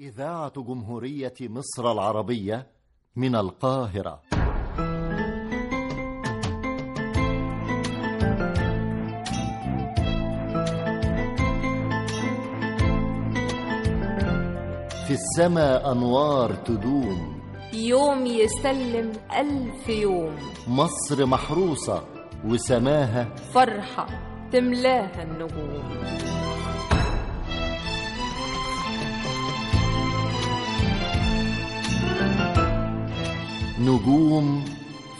إذاعة جمهورية مصر العربية من القاهرة. في السماء أنوار تدوم. يوم يسلم ألف يوم. مصر محروسة وسماها فرحة تملاها النجوم. نجوم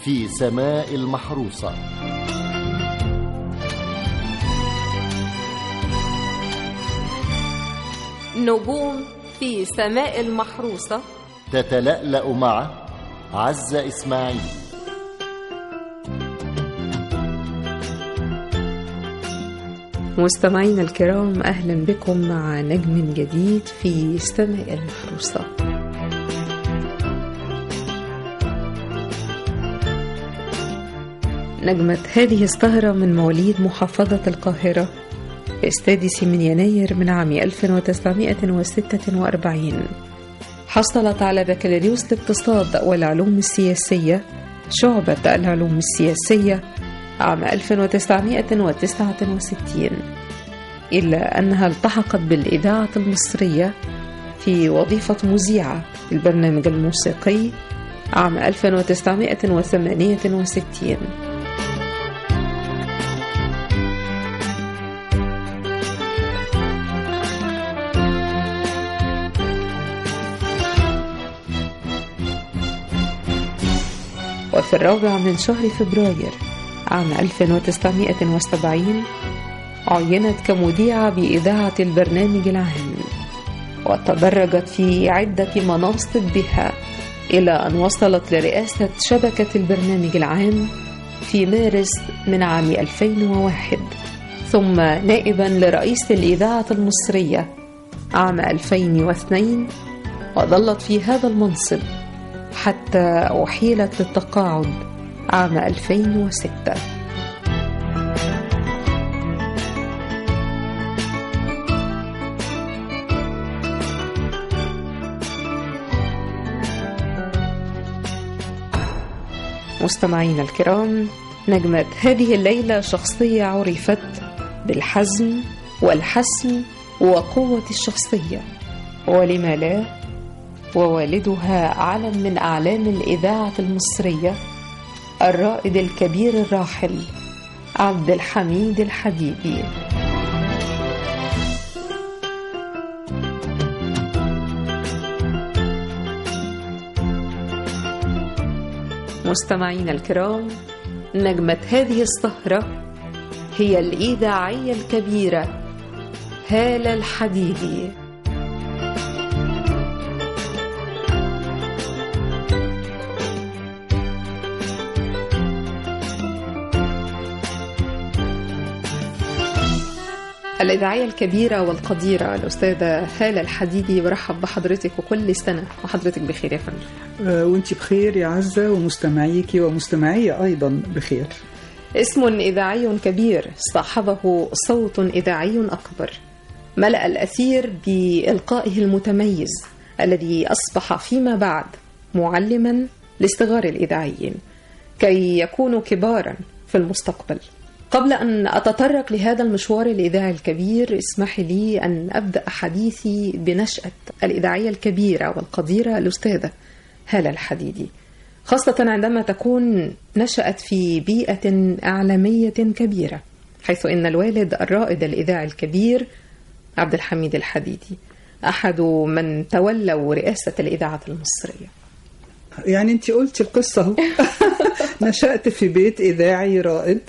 في سماء المحروسة. نجوم في سماء المحروسة. تتلألأ مع عزة إسماعيل. مستمعينا الكرام أهلا بكم مع نجم جديد في سماء المحروسة. نجمة هذه السهرة من مواليد محافظة القاهرة. في السادس من يناير من عام 1946 حصلت على بكالوريوس الاقتصاد والعلوم السياسية شعبة العلوم السياسية عام 1969 إلا أنها التحقت بالإذاعة المصرية في وظيفة مذيعة في البرنامج الموسيقي عام 1968 وفي الرابع من شهر فبراير عام 1970 عينت كمذيعة بإذاعة البرنامج العام وتدرجت في عدة مناصب بها إلى أن وصلت لرئاسة شبكة البرنامج العام في مارس من عام 2001 ثم نائبا لرئيس الإذاعة المصرية عام 2002 وظلت في هذا المنصب حتى أحيلت للتقاعد عام 2006 مستمعينا الكرام نجمة هذه الليلة شخصية عرفت بالحزم والحسم وقوة الشخصية. ولما لا ووالدها علم من أعلام الإذاعة المصرية الرائد الكبير الراحل عبد الحميد الحديدي مستمعينا الكرام نجمة هذه السهرة هي الإذاعية الكبيرة هالة الحديدي الإذاعية الكبيرة والقديرة الأستاذة هالة الحديدي برحب بحضرتك وكل سنة وحضرتك بخير يا فندم. آه، وأنت بخير يا عزة ومستمعيك ومستمعي أيضا بخير. اسم إذاعي كبير صاحبه صوت إذاعي أكبر. ملأ الأثير بإلقائه المتميز الذي أصبح فيما بعد معلما لصغار الإذاعيين كي يكونوا كبارا في المستقبل. قبل أن أتطرق لهذا المشوار الإذاعي الكبير اسمح لي أن أبدأ حديثي بنشأة الإذاعية الكبيرة والقديرة الأستاذة هالة الحديدي. خاصة عندما تكون نشأت في بيئة إعلامية كبيرة حيث إن الوالد الرائد الإذاعي الكبير عبد الحميد الحديدي أحد من تولوا رئاسة الإذاعة المصرية. يعني انت قلتي القصة نشأت في بيت إذاعي رائد.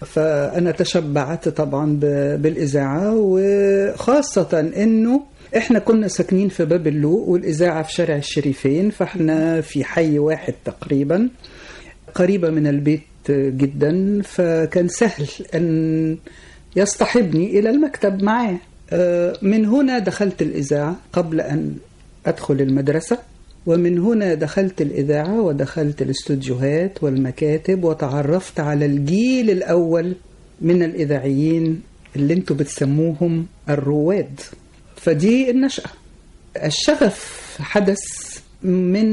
فأنا تشبعت طبعا بالإذاعة وخاصة إنه إحنا كنا ساكنين في باب اللوق والإذاعة في شارع الشريفين فإحنا في حي واحد تقريبا قريبة من البيت جدا فكان سهل أن يصطحبني إلى المكتب معاه من هنا دخلت الإذاعة قبل أن أدخل المدرسة. ومن هنا دخلت الإذاعة ودخلت الاستوديوهات والمكاتب وتعرفت على الجيل الأول من الإذاعيين اللي أنتوا بتسموهم الرواد. فدي النشأة. الشغف حدث من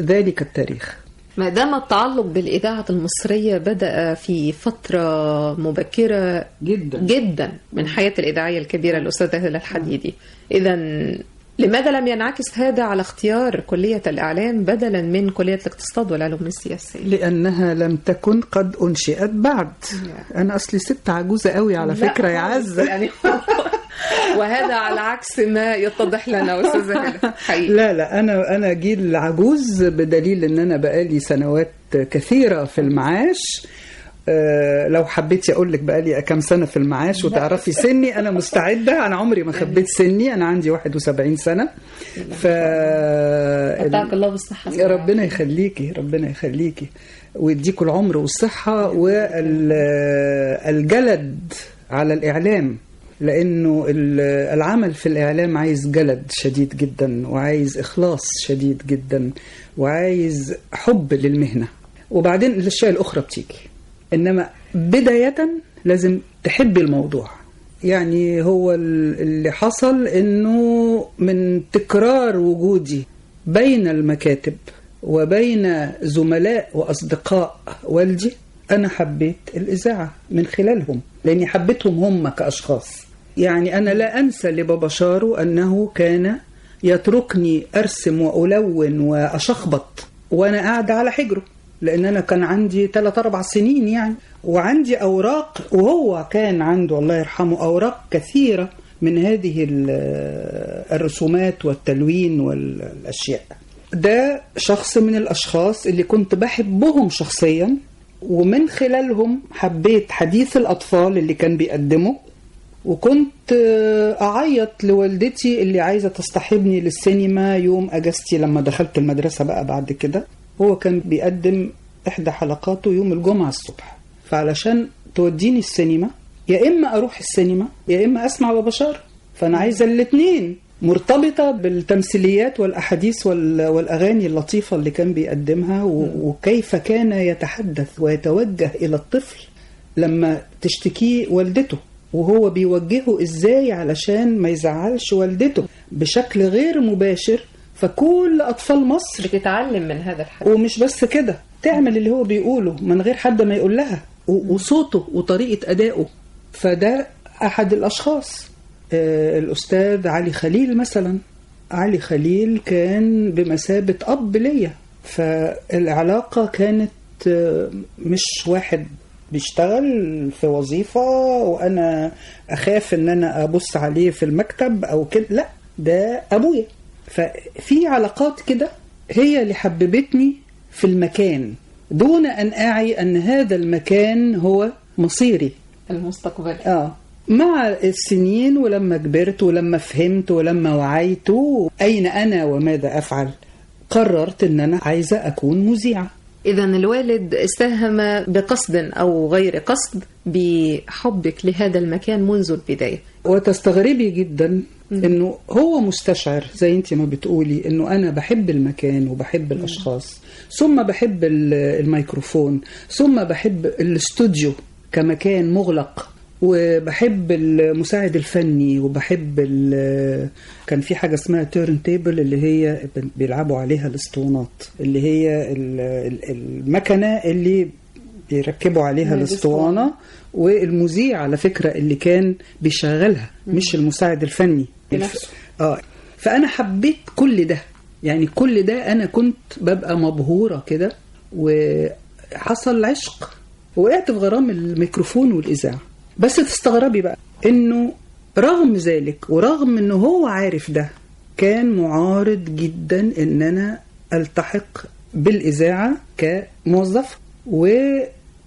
ذلك التاريخ. ما دام التعلق بالإذاعة المصرية بدأ في فترة مبكرة جدا. جدا من حياة الإذاعية الكبيرة الأستاذة هلال الحديدي إذا لماذا لم ينعكس هذا على اختيار كلية الإعلام بدلا من كلية الاقتصاد والعلوم السياسية؟ لأنها لم تكن قد أنشئت بعد. أنا أصلي ست عجوزة قوي على فكرة يا عزة. يعني. وهذا على عكس ما يتضح لنا أستاذة حقيقي. لا لا أنا أنا جيل عجوز بدليل إن أنا بقالي سنوات كثيرة في المعاش. لو حبيتي أقول لك بقالي كام سنة في المعاش وتعرفي سني أنا مستعدة. أنا عمري ما خبيت سني. أنا عندي 71 سنة. ف الله بالصحة. يا ربنا يخليكي ربنا يخليكي. ويديكوا العمر والصحة والجلد على الإعلام. لأنه ال- العمل في الإعلام عايز جلد شديد جدا وعايز إخلاص شديد جدا وعايز حب للمهنة. وبعدين الأشياء الأخرى بتيجي. إنما بداية لازم تحبي الموضوع. يعني هو ال- اللي حصل إنه من تكرار وجودي بين المكاتب وبين زملاء وأصدقاء والدي أنا حبيت الإذاعة من خلالهم لأني حبيتهم هم كأشخاص. يعني أنا لا أنسى لبابا شارو أنه كان يتركني أرسم وألون وأشخبط وأنا قاعدة على حجره. لأن أنا كان عندي 3 4 سنين يعني. وعندي أوراق وهو كان عنده الله يرحمه أوراق كثيرة من هذه ال- الرسومات والتلوين والأشياء. ده شخص من الأشخاص اللي كنت بحبهم شخصيا ومن خلالهم حبيت حديث الأطفال اللي كان بيقدمه. وكنت أعيط لوالدتي اللي عايزة تصطحبني للسينما يوم أجازتي لما دخلت المدرسة بقى بعد كده. هو كان بيقدم إحدى حلقاته يوم الجمعة الصبح. فعلشان توديني السينما يا إما أروح السينما يا إما أسمع بابا شار. فأنا عايزه الاثنين مرتبطة بالتمثيليات والأحاديث وال- والأغاني اللطيفة اللي كان بيقدمها وكيف كان يتحدث ويتوجه إلى الطفل لما تشتكيه والدته وهو بيوجهه إزاي علشان ما يزعلش والدته. بشكل غير مباشر فكل أطفال مصر بتتعلم من هذا الحديث ومش بس كده تعمل اللي هو بيقوله من غير حد ما يقول لها. وصوته وطريقة أدائه. فده أحد الأشخاص. آه، الأستاذ علي خليل مثلا. علي خليل كان بمثابة أب ليا. فالعلاقة كانت آه، مش واحد بيشتغل في وظيفة وأنا أخاف إن أنا أبص عليه في المكتب أو كده. لا ده أبويا. ففي علاقات كده هي اللي حببتني في المكان دون أن أعي أن هذا المكان هو مصيري. المستقبلي آه. مع السنين ولما كبرت ولما فهمت ولما وعيت أين أنا وماذا أفعل قررت أن أنا عايزة أكون مذيعة. إذا الوالد ساهم بقصد أو غير قصد بحبك لهذا المكان منذ البداية. وتستغربي جدا إنه هو مستشعر زي انت ما بتقولي إنه أنا بحب المكان وبحب الأشخاص ثم بحب ال- الميكروفون ثم بحب الاستوديو كمكان مغلق وبحب المساعد الفني وبحب كان في حاجة اسمها turntable اللي هي بيلعبوا عليها الاسطوانات اللي هي ال- ال- المكنة اللي بيركبوا عليها الاسطوانة. والمذيع على فكرة اللي كان بيشغلها مش المساعد الفني. بنفسه. آه. فأنا حبيت كل ده. يعني كل ده أنا كنت ببقى مبهورة كده وحصل عشق. وقعت في غرام الميكروفون والإذاعة. بس تستغربي بقى إنه رغم ذلك ورغم انه هو عارف ده كان معارض جدا إن أنا ألتحق بالإذاعة كموظف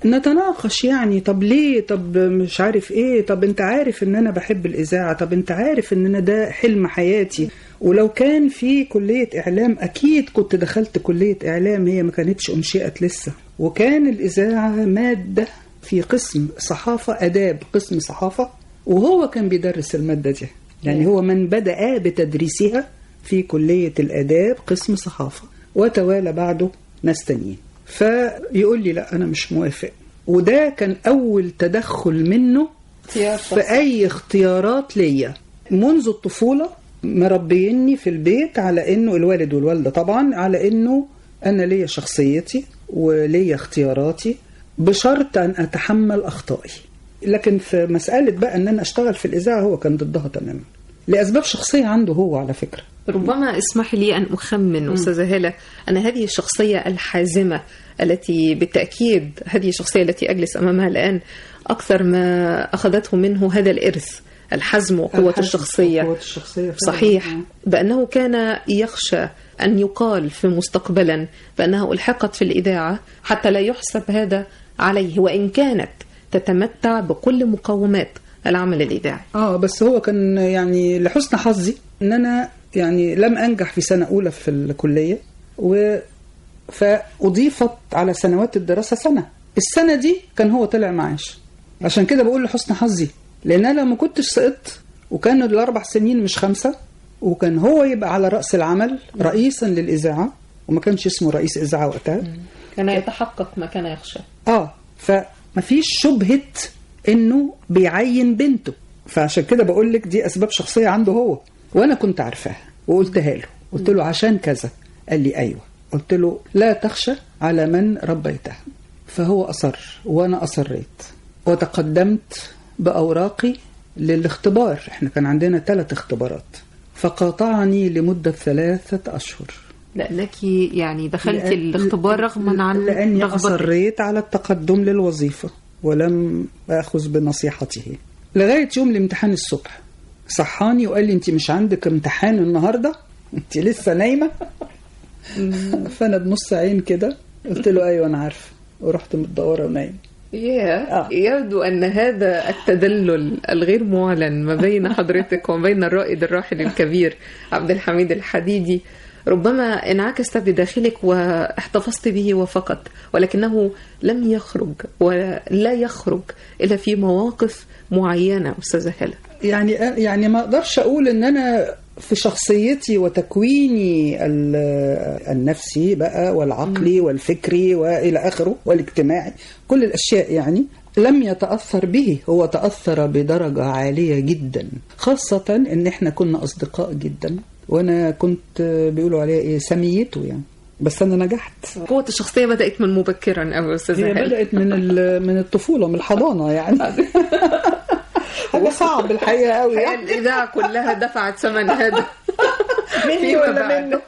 ونتناقش يعني طب ليه؟ طب مش عارف إيه؟ طب أنت عارف إن أنا بحب الإذاعة طب أنت عارف إن أنا ده حلم حياتي. ولو كان في كلية إعلام أكيد كنت دخلت كلية إعلام هي ما كانتش أنشئت لسه. وكان الإذاعة مادة في قسم صحافة آداب قسم صحافة وهو كان بيدرس المادة دي. يعني هو من بدأ بتدريسها في كلية الآداب قسم صحافة. وتوالى بعده ناس تانيين. فيقول لي لا أنا مش موافق. وده كان أول تدخل منه في أي اختيارات ليا. منذ الطفولة مربيني في البيت على إنه الوالد والوالدة طبعا على إنه أنا ليا شخصيتي وليا اختياراتي بشرط أن أتحمل أخطائي. لكن في مسألة بقى إن أنا أشتغل في الإذاعة هو كان ضدها تماما. لأسباب شخصية عنده هو على فكرة. ربما اسمح لي أن أخمن أستاذة هالة أن هذه الشخصية الحازمة التي بالتأكيد هذه الشخصية التي أجلس أمامها الآن أكثر ما أخذته منه هذا الإرث الحزم وقوة الشخصية. وقوة الشخصية فعلاً. صحيح. بأنه كان يخشى أن يقال في مستقبلا بأنها ألحقت في الإذاعة حتى لا يحسب هذا عليه وإن كانت تتمتع بكل مقومات. العمل الإذاعي. آه بس هو كان يعني لحسن حظي إن أنا يعني لم أنجح في سنة أولى في الكلية و فأضيفت على سنوات الدراسة سنة. السنة دي كان هو طلع معاش. عشان كده بقول لحسن حظي لأن أنا لما كنتش سقطت وكان الأربع سنين مش خمسة وكان هو يبقى على رأس العمل رئيسا للإذاعة وما كانش اسمه رئيس إذاعة وقتها. كان يتحقق ما كان يخشى. آه فمفيش شبهة انه بيعين بنته. فعشان كده بقول لك دي أسباب شخصية عنده هو. وأنا كنت عارفاها وقلتها له. قلت له عشان كذا. قال لي أيوه. قلت له لا تخشى على من ربيته. فهو أصر وأنا أصريت. وتقدمت بأوراقي للاختبار. إحنا كان عندنا ثلاث اختبارات. فقاطعني لمدة ثلاثة أشهر. لأنك يعني دخلت لأن- الاختبار رغما عن لأني رغبتك. أصريت على التقدم للوظيفة. ولم أخذ بنصيحته. لغاية يوم الامتحان الصبح صحاني وقال لي أنت مش عندك امتحان النهارده؟ أنت لسه نايمة؟ فأنا بنص عين كده قلت له أيوه أنا عارفه ورحت متدورة ونايمة. يا آه. يبدو أن هذا التدلل الغير معلن ما بين حضرتك وما بين الرائد الراحل الكبير عبد الحميد الحديدي. ربما انعكس بداخلك واحتفظت به وفقط ولكنه لم يخرج ولا يخرج إلا في مواقف معينة أستاذة هلا. يعني يعني ما أقدرش أقول إن أنا في شخصيتي وتكويني ال- النفسي بقى والعقلي والفكري وإلى آخره والاجتماعي كل الأشياء يعني لم يتأثر به هو تأثر بدرجة عالية جدا خاصة إن إحنا كنا أصدقاء جدا. وأنا كنت بيقولوا عليها إيه سميته يعني. بس أنا نجحت. قوة الشخصية بدأت من مبكرا أو أستاذة هي بدأت من من الطفولة من الحضانة يعني. حاجة صعب الحقيقة قوي يعني. الإذاعة كلها دفعت ثمن هذا. مني ولا بعد. منه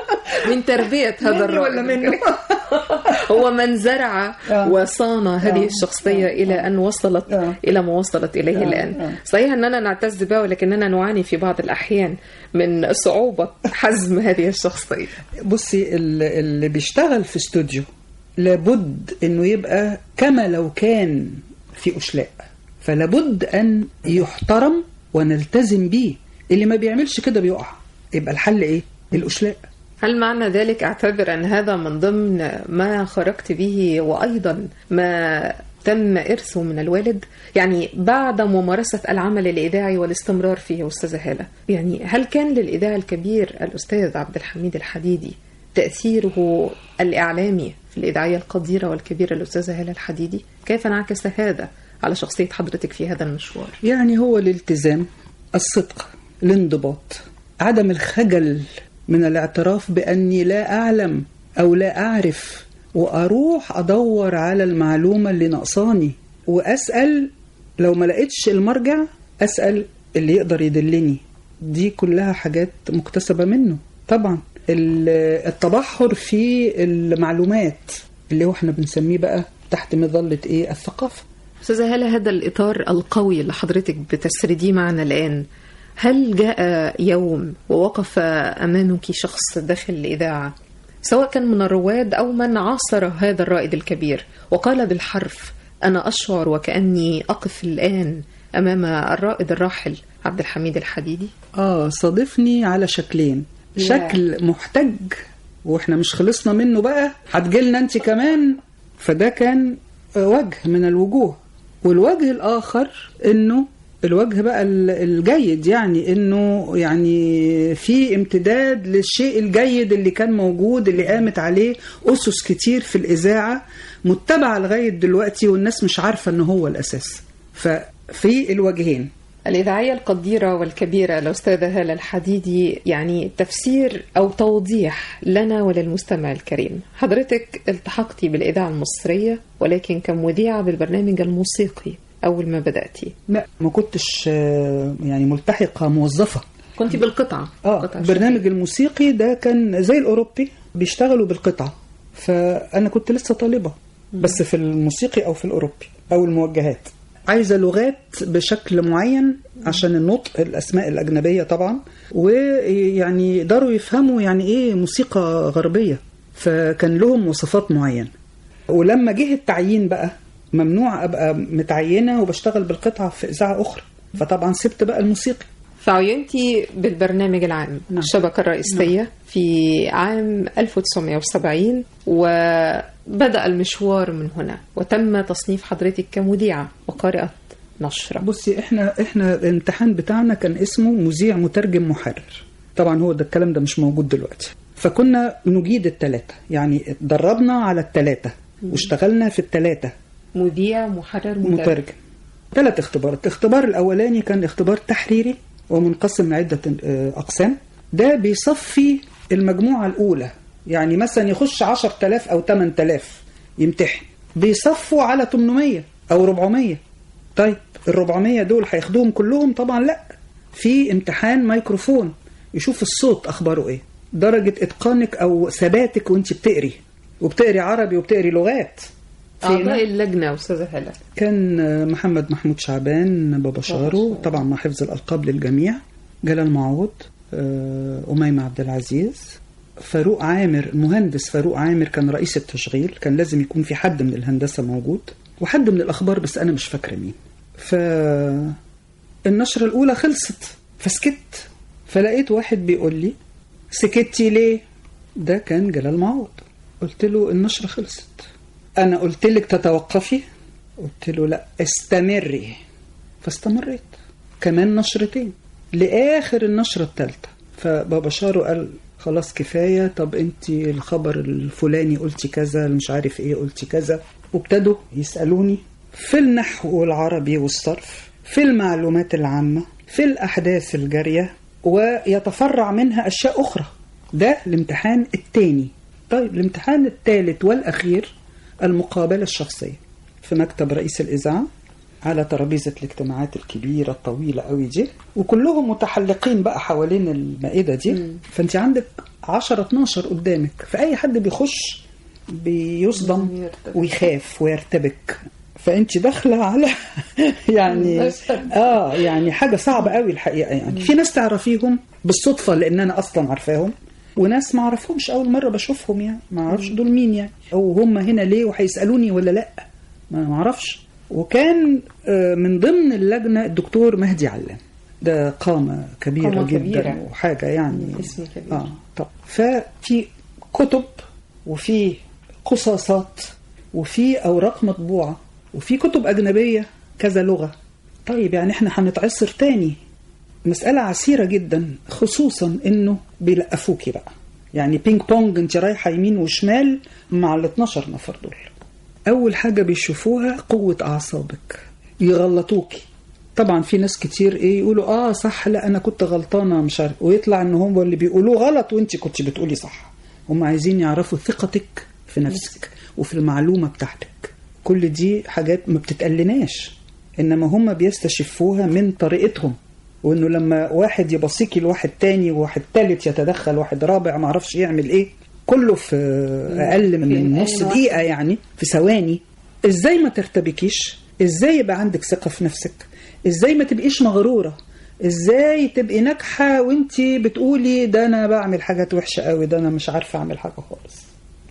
من تربية هذا الرائد ولا منه؟ هو من زرع آه. وصان هذه آه. الشخصية إلى أن وصلت آه. إلى ما وصلت إليه آه. الآن آه. صحيح أننا نعتز بها ولكننا نعاني في بعض الأحيان من صعوبة حزم هذه الشخصية بصي ال- اللي بيشتغل في استوديو لابد إنه يبقى كما لو كان في أشلاء فلابد أن يحترم ونلتزم بيه اللي ما بيعملش كده بيقع يبقى الحل إيه؟ الأشلاء. هل معنى ذلك أعتبر أن هذا من ضمن ما خرجت به وأيضا ما تم إرثه من الوالد؟ يعني بعد ممارسة العمل الإذاعي والاستمرار فيه أستاذة هالة يعني هل كان للإذاعي الكبير الأستاذ عبد الحميد الحديدي تأثيره الإعلامي في الإذاعية القديرة والكبيرة الأستاذة هالة الحديدي؟ كيف انعكس هذا على شخصية حضرتك في هذا المشوار؟ يعني هو الالتزام الصدق الانضباط. عدم الخجل من الاعتراف بأني لا أعلم أو لا أعرف وأروح أدور على المعلومة اللي ناقصاني وأسأل لو ما لقيتش المرجع أسأل اللي يقدر يدلني. دي كلها حاجات مكتسبة منه. طبعا ال- التبحر في المعلومات اللي هو إحنا بنسميه بقى تحت مظلة إيه؟ الثقافة. أستاذة هلا هذا الإطار القوي اللي حضرتك بتسرديه معنا الآن هل جاء يوم ووقف أمامك شخص داخل الإذاعة؟ سواء كان من الرواد أو من عاصر هذا الرائد الكبير. وقال بالحرف أنا أشعر وكأني أقف الآن أمام الرائد الراحل عبد الحميد الحديدي. آه صادفني على شكلين. شكل محتج وإحنا مش خلصنا منه بقى هتجيلنا أنت كمان. فده كان آه، وجه من الوجوه. والوجه الآخر إنه الوجه بقى ال- الجيد يعني إنه يعني في امتداد للشيء الجيد اللي كان موجود اللي قامت عليه أسس كتير في الإذاعة متبعة لغاية دلوقتي والناس مش عارفة ان هو الأساس. ففي الوجهين. الإذاعية القديرة والكبيرة الأستاذة هالة الحديدي يعني تفسير أو توضيح لنا وللمستمع الكريم. حضرتك التحقتي بالإذاعة المصرية ولكن كمذيعة بالبرنامج الموسيقي. أول ما بدأتي؟ لا ما كنتش آه، يعني ملتحقة موظفة. كنت بالقطعة. آه قطعة البرنامج الموسيقي ده كان زي الأوروبي بيشتغلوا بالقطعة. فأنا كنت لسه طالبة بس في الموسيقي أو في الأوروبي أو الموجهات. عايزة لغات بشكل معين عشان النطق الأسماء الأجنبية طبعا ويعني يقدروا يفهموا يعني إيه موسيقى غربية. فكان لهم مواصفات معينة. ولما جه التعيين بقى ممنوع أبقى متعينة وبشتغل بالقطعة في إذاعة أخرى. فطبعا سبت بقى الموسيقي فعينتي بالبرنامج العام نعم. الشبكة الرئيسية في عام 1970 وبدأ المشوار من هنا وتم تصنيف حضرتك كمذيعة وقارئة نشرة. بصي إحنا إحنا الامتحان بتاعنا كان اسمه مذيع مترجم محرر. طبعا هو ده الكلام ده مش موجود دلوقتي. فكنا نجيد التلاتة يعني اتدربنا على التلاتة واشتغلنا في التلاتة. مذيع محرر مترجم, ثلاث اختبارات الاختبار الأولاني كان اختبار تحريري ومنقسم لعدة آه، أقسام. ده بيصفي المجموعة الأولى. يعني مثلا يخش 10000 أو 8000 يمتحن. بيصفوا على 800 أو 400 طيب ال 400 دول هياخدوهم كلهم؟ طبعا لا. في امتحان ميكروفون. يشوف الصوت أخباره إيه. درجة إتقانك أو ثباتك وأنت بتقري. وبتقري عربي وبتقري لغات. أعضاء اللجنة أستاذة هلا. كان محمد محمود شعبان بابا شارو طبعا مع حفظ الألقاب للجميع جلال معوض آه، أميمة عبد العزيز فاروق عامر المهندس فاروق عامر كان رئيس التشغيل كان لازم يكون في حد من الهندسة موجود وحد من الأخبار بس أنا مش فاكرة مين. فالنشرة الأولى خلصت فسكت فلقيت واحد بيقول لي سكتي ليه؟ ده كان جلال معوض. قلت له النشرة خلصت. أنا قلت لك تتوقفي؟ قلت له لا استمري. فاستمريت. كمان نشرتين. لآخر النشرة الثالثة فبابا شارو قال خلاص كفاية طب أنت الخبر الفلاني قلتي كذا مش عارف إيه قلتي كذا. وابتدوا يسألوني في النحو والعربي والصرف في المعلومات العامة في الأحداث الجارية ويتفرع منها أشياء أخرى. ده الامتحان الثاني طيب الامتحان الثالث والأخير المقابلة الشخصية في مكتب رئيس الإذاعة على ترابيزة الاجتماعات الكبيرة الطويلة قوي دي. وكلهم متحلقين بقى حوالين المائدة دي. فانت عندك 10 12 قدامك. فأي حد بيخش بيصدم. ويخاف ويرتبك. فانت داخلة على يعني. آه يعني حاجة صعبة قوي الحقيقة يعني. في ناس تعرفيهم بالصدفة لأن أنا أصلا عارفاهم. وناس ما أعرفهمش أول مرة بشوفهم يعني ما أعرفش دول مين يعني أو هم هنا ليه وهيسألوني ولا لأ ما أعرفش. وكان آه، من ضمن اللجنة الدكتور مهدي علام. ده قامة كبيرة قامة جدا كبيرة. وحاجة يعني. اسم كبير. آه طب ففي كتب وفي قصاصات وفي أوراق مطبوعة وفي كتب أجنبية كذا لغة. طيب يعني إحنا هنتعصر تاني. مسألة عسيرة جدا خصوصا إنه بيلقفوكي بقى. يعني بينج بونج انت رايحة يمين وشمال مع ال 12 نفر دول. أول حاجة بيشوفوها قوة أعصابك. يغلطوكي. طبعا في ناس كتير إيه يقولوا آه صح لا أنا كنت غلطانة مش عارف. ويطلع إن هم اللي بيقولوه غلط وإنت كنت بتقولي صح. هم عايزين يعرفوا ثقتك في نفسك وفي المعلومة بتاعتك. كل دي حاجات ما بتتقلناش. إنما هم بيستشفوها من طريقتهم. وإنه لما واحد يبصيكي لواحد تاني وواحد تالت يتدخل واحد رابع ما عرفش يعمل إيه كله في أقل من نص دقيقة يعني في ثواني. إزاي ما ترتبكيش؟ إزاي يبقى عندك ثقة في نفسك؟ إزاي ما تبقيش مغرورة؟ إزاي تبقي ناجحة وانتي بتقولي ده أنا بعمل حاجات وحشة قوي ده أنا مش عارفة أعمل حاجة خالص.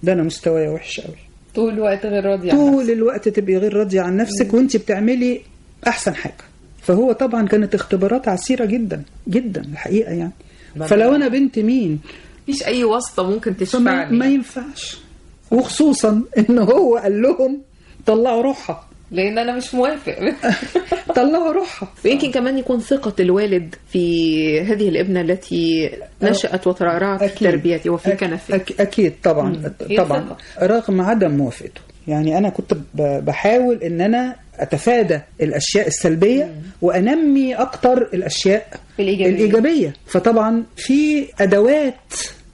ده أنا مستواي وحش قوي طول الوقت غير راضي عن طول نفسك. الوقت تبقي غير راضيه عن نفسك وإنت بتعملي أحسن حاجة. فهو طبعا كانت اختبارات عسيرة جدا جدا الحقيقة يعني. فلو أنا بنت مين؟ مفيش أي واسطة ممكن تشفعني ما ينفعش. وخصوصا إن هو قال لهم طلعوا روحها. لأن أنا مش موافق. طلعوا روحها. ويمكن كمان يكون ثقة الوالد في هذه الابنة التي نشأت وترعرعت في أكيد. تربيتي وفي كنفي. أك- أكيد طبعا طبعا. رغم عدم موافقته. يعني أنا كنت بحاول إن أنا أتفادى الأشياء السلبية وأنمي أكتر الأشياء الإيجابية. الإيجابية. فطبعا في أدوات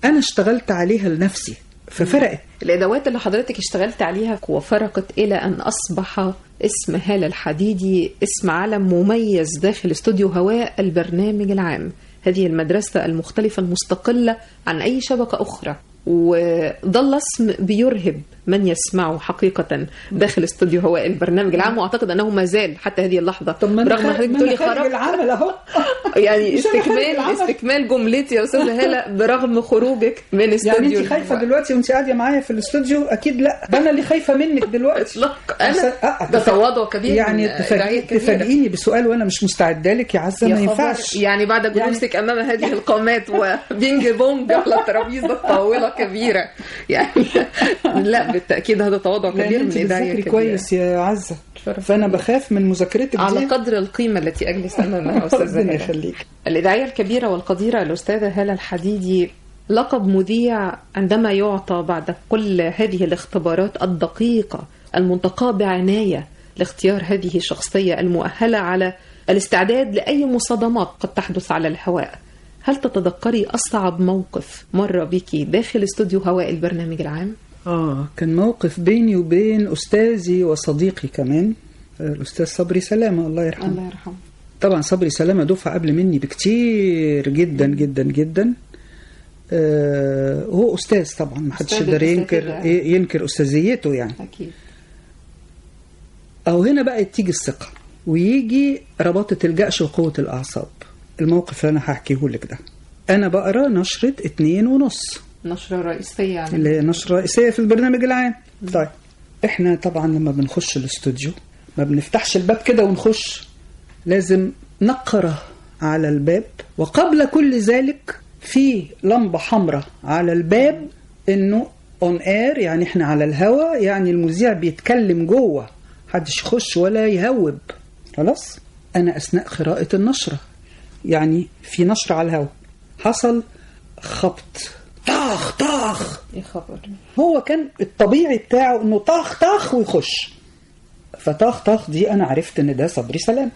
أنا اشتغلت عليها لنفسي ففرقت الأدوات اللي حضرتك اشتغلت عليها وفرقت إلى أن أصبح اسم هالة الحديدي اسم علم مميز داخل استوديو هواء البرنامج العام. هذه المدرسة المختلفة المستقلة عن أي شبكة أخرى. وظل اسم بيرهب من يسمعه حقيقة داخل استوديو هواء البرنامج العام وأعتقد أنه ما زال حتى هذه اللحظة. طب ما حضرتك بتقولي أنا خرجت العمل أهو. يعني أنا استكمال. استكمال جملتي يا أستاذة هالة برغم خروجك من استوديو يعني أنت خايفة الهواء. دلوقتي وانت قاعدة معايا في الاستوديو؟ أكيد لا. ده أنا اللي خايفة منك دلوقتي. إطلاق. أنا أصل- ده تواضع كبير يعني كبيرة. تفاجئيني بسؤال وأنا مش مستعدة لك يا يا ما. ينفعش. يعني بعد جلوسك أمام هذه القامات وبينج بونج على ترابيزة طاولة كبيرة. يعني لا بالتأكيد هذا تواضع كبير من كبيرة. كويس يا عزة. فأنا. بخاف من مذاكرتك على قدر القيمة التي أجلس أمامها أستاذة ربنا هاله يخليك. الإذاعية الكبيرة والقديرة الأستاذة هالة الحديدي لقب مذيع عندما يعطى بعد كل هذه الاختبارات الدقيقة المنتقاة بعناية لاختيار هذه الشخصية المؤهلة على الاستعداد لأي مصادمات قد تحدث على الهواء. هل تتذكري أصعب موقف مر بك داخل استوديو هواء البرنامج العام؟ آه كان موقف بيني وبين أستاذي وصديقي كمان آه، الأستاذ صبري سلامة الله يرحمه. يرحمه. طبعا صبري سلامة دفعة قبل مني بكتير جدا جدا جدا. آه هو أستاذ طبعا ما حدش أستاذ يقدر ينكر. ينكر أستاذيته يعني. أكيد. أو هنا بقى تيجي الثقة ويجي رباطة الجأش وقوة الأعصاب. الموقف اللي أنا هحكيه لك ده. أنا بقرأ نشرة اتنين ونص. نشرة رئيسية عن اللي هي نشرة رئيسية في البرنامج العام. طيب. إحنا طبعا لما بنخش الاستوديو ما بنفتحش الباب كده ونخش. لازم نقرأ على الباب. وقبل كل ذلك في لمبة حمراء على الباب إنه اون اير يعني إحنا على الهوا يعني المذيع بيتكلم جوه. محدش يخش ولا يهوب. خلاص؟ أنا أثناء قراءة النشرة. يعني في نشرة على الهوا حصل خبط. طخ طخ يا خبر. هو كان الطبيعي بتاعه إنه طخ طخ ويخش. فطخ طخ دي أنا عرفت إن ده صبري سلام.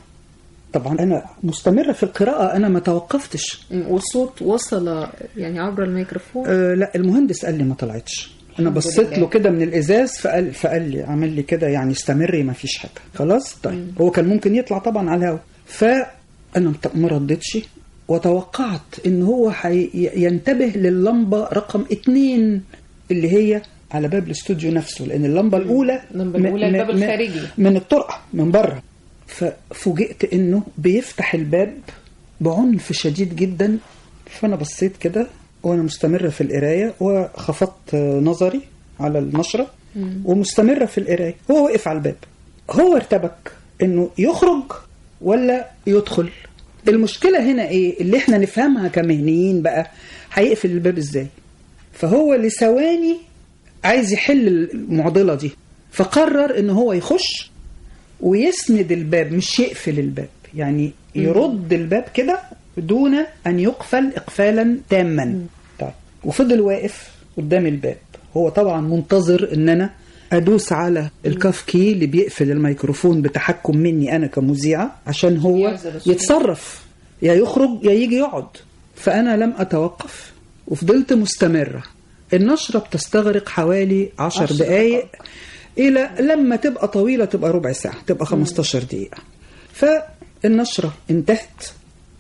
طبعا أنا مستمرة في القراءة أنا ما توقفتش. والصوت وصل يعني عبر الميكروفون؟ أه لا المهندس قال لي ما طلعتش. أنا بصيت. له كده من الإزاز فقال فقال لي عمل لي كده يعني استمري ما فيش حاجة. خلاص؟ طيب. هو كان ممكن يطلع طبعا على الهواء. فأنا ما ردتش. وتوقعت إن هو ينتبه للمبه رقم اتنين اللي هي على باب الاستوديو نفسه لأن اللمبة الأولى اللمبة الأولى الباب من- الخارجي. من الطرقة من بره ففوجئت إنه بيفتح الباب بعنف شديد جدا. فأنا بصيت كده وأنا مستمره في القراية وخفضت نظري على النشرة ومستمره في القراية. هو وقف على الباب. هو ارتبك إنه يخرج ولا يدخل. المشكلة هنا إيه؟ اللي إحنا نفهمها كمهنيين بقى هيقفل الباب إزاي؟ فهو لثواني عايز يحل المعضلة دي فقرر إن هو يخش ويسند الباب مش يقفل الباب يعني يرد الباب كده دون أن يقفل اقفالا تاما. طيب وفضل واقف قدام الباب. هو طبعا منتظر إن أنا أدوس على الكاف كي اللي بيقفل الميكروفون بتحكم مني أنا كمذيعة عشان هو. يتصرف. يا يخرج يا يجي يقعد. فأنا لم أتوقف وفضلت مستمرة. النشرة بتستغرق حوالي عشر عشر دقائق إلى لما تبقى طويلة تبقى ربع ساعة تبقى 15 دقيقة. فالنشرة انتهت.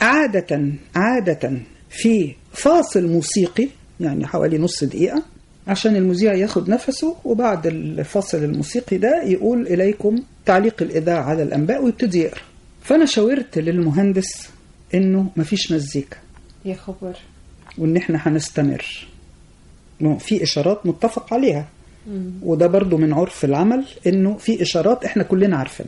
عادة عادة في فاصل موسيقي يعني حوالي نص دقيقة. عشان المذيع ياخد نفسه وبعد الفصل الموسيقي ده يقول إليكم تعليق الإذاعة على الأنباء ويبتدي يقرا فأنا شاورت للمهندس إنه مفيش مزيكا. يا خبر. وإن إحنا هنستمر. إنه في إشارات متفق عليها. وده برضو من عرف العمل إنه في إشارات إحنا كلنا عارفين.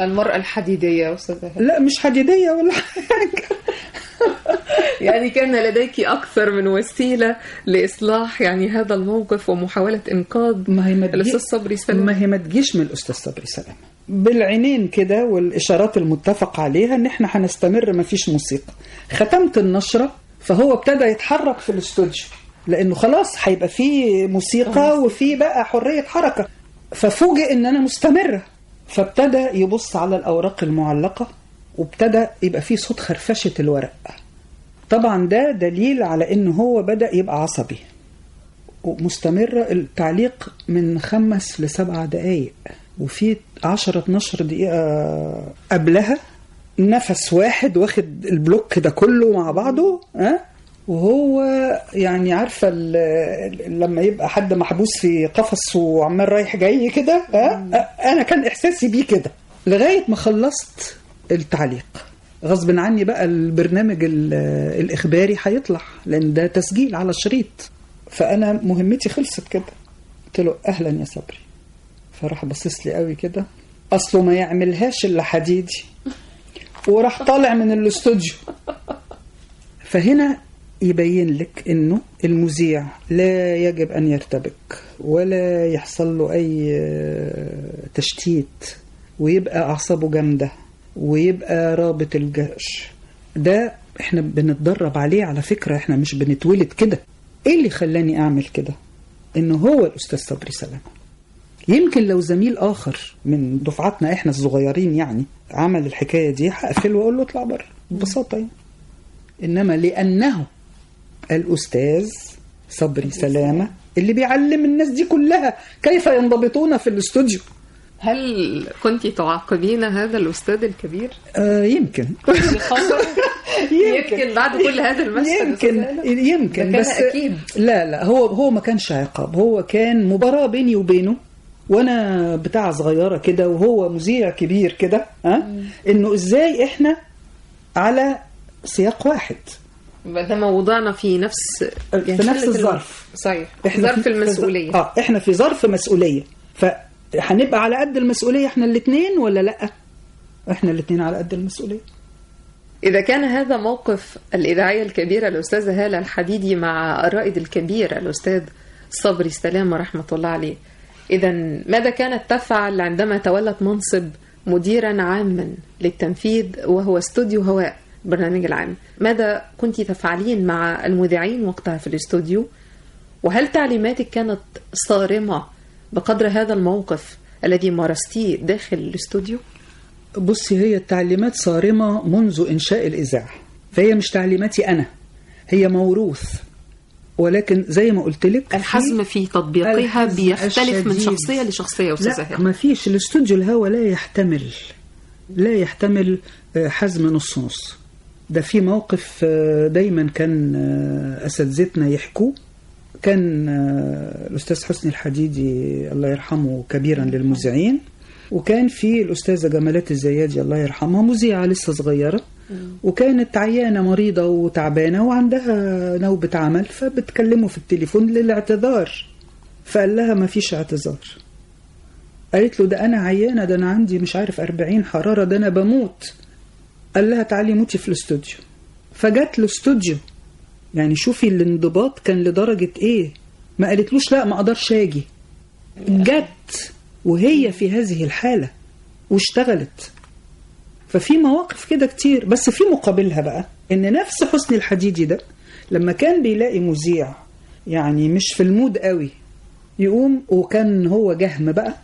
المرأة الحديدية. لا مش حديدية ولا حاجة. يعني كان لديك أكثر من وسيلة لإصلاح يعني هذا الموقف ومحاولة إنقاذ ما هي ما الأستاذ صبري سلام ما هي ما تجيش من الأستاذ صبري سلام بالعينين كده والإشارات المتفق عليها إن إحنا هنستمر ما فيش موسيقى. ختمت النشرة فهو ابتدى يتحرك في الاستوديو. لأنه خلاص هيبقى فيه موسيقى وفي بقى حرية حركة. ففوجئ إن أنا مستمره فابتدى يبص على الأوراق المعلقة وابتدى يبقى فيه صوت خرفشة الورق. طبعا ده دليل على إن هو بدأ يبقى عصبي. ومستمره التعليق من خمس لسبع دقائق وفي 10 12 دقيقة قبلها نفس واحد واخد البلوك ده كله مع بعضه ها؟ وهو يعني عارفة لما يبقى حد محبوس في قفص وعمال رايح جاي كده ها؟ أنا كان إحساسي بيه كده. لغاية ما خلصت التعليق. غصب عني بقى البرنامج ال- الإخباري هيطلع لأن ده تسجيل على شريط فأنا مهمتي خلصت كده. قلت له أهلا يا صبري. فراح باصص لي قوي كده. أصله ما يعملهاش إلا حديدي. وراح طالع من الاستوديو. فهنا يبين لك إنه المذيع لا يجب أن يرتبك ولا يحصل له أي تشتيت ويبقى أعصابه جامدة. ويبقى رابط الجأش ده إحنا بنتدرب عليه على فكرة إحنا مش بنتولد كده. إيه اللي خلاني أعمل كده؟ إنه هو الأستاذ صبري سلامه يمكن لو زميل آخر من دفعتنا إحنا الصغيرين يعني عمل الحكاية دي هقفله وأقول له اطلع بره ببساطة يعني. إنما لأنه الأستاذ صبري سلامة اللي بيعلم الناس دي كلها كيف ينضبطون في الاستوديو. هل كنت تعاقبين هذا الأستاذ الكبير؟ آه يمكن. يمكن. بعد كل هذا المشهد. يمكن؟ يمكن. بس أكيد. لا لا. هو هو ما كانش عقاب. هو كان مباراة بيني وبينه وأنا بتاع صغيرة كده وهو مذيع كبير كده ها؟ إنه إزاي إحنا على سياق واحد. بدل وضعنا في نفس في نفس الظرف. صحيح. إحنا ظرف المسؤولية. آه إحنا في ظرف مسؤولية. فهنبقى على قد المسؤولية إحنا الاثنين ولا لأ؟ إحنا الاثنين على قد المسؤولية. إذا كان هذا موقف الإذاعية الكبيرة الأستاذة هالة الحديدي مع الرائد الكبير الأستاذ صبري سلامة رحمة الله عليه. إذا ماذا كانت تفعل عندما تولت منصب مديرا عاما للتنفيذ وهو استوديو هواء البرنامج العام؟ ماذا كنت تفعلين مع المذيعين وقتها في الاستوديو؟ وهل تعليماتك كانت صارمة بقدر هذا الموقف الذي مارستيه داخل الاستوديو؟ بصي هي التعليمات صارمة منذ إنشاء الإذاعة فهي مش تعليماتي أنا هي موروث. ولكن زي ما قلت لك الحزم في تطبيقها الحزم بيختلف من الشديد. شخصية لشخصية يا أستاذة لا. ما فيش. الاستوديو الهوا لا يحتمل لا يحتمل آه، حزم نص نص. ده في موقف آه، دايما كان آه، أساتذتنا يحكوه. كان آه، الأستاذ حسني الحديدي الله يرحمه كبيرا للمذيعين وكان في الأستاذة جمالات الزيادي الله يرحمها مذيعة لسه صغيرة وكانت عيانة مريضة وتعبانة وعندها نوبة عمل فبتكلمه في التليفون للاعتذار فقال لها ما فيش اعتذار. قالت له ده أنا عيانة ده أنا عندي مش عارف 40 حرارة ده أنا بموت. قال لها تعالي موتي في الاستوديو. فجت الاستوديو يعني شوفي الانضباط كان لدرجة إيه؟ ما قالتلوش لا ما أقدرش آجي. جت وهي في هذه الحالة واشتغلت. ففي مواقف كده كتير بس في مقابلها بقى إن نفس حسني الحديدي ده لما كان بيلاقي مذيع يعني مش في المود قوي يقوم وكان هو جهم بقى